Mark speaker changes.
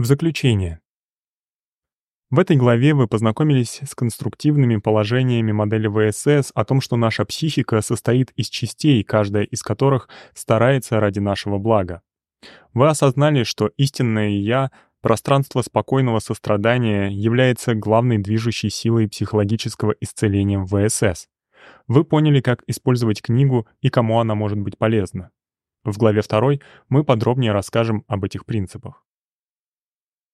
Speaker 1: В заключение. В этой главе вы познакомились с конструктивными положениями модели ВСС о том, что наша психика состоит из частей, каждая из которых старается ради нашего блага. Вы осознали, что истинное «я» пространство спокойного сострадания является главной движущей силой психологического исцеления в ВСС. Вы поняли, как использовать книгу и кому она может быть полезна. В главе 2 мы подробнее расскажем об этих принципах.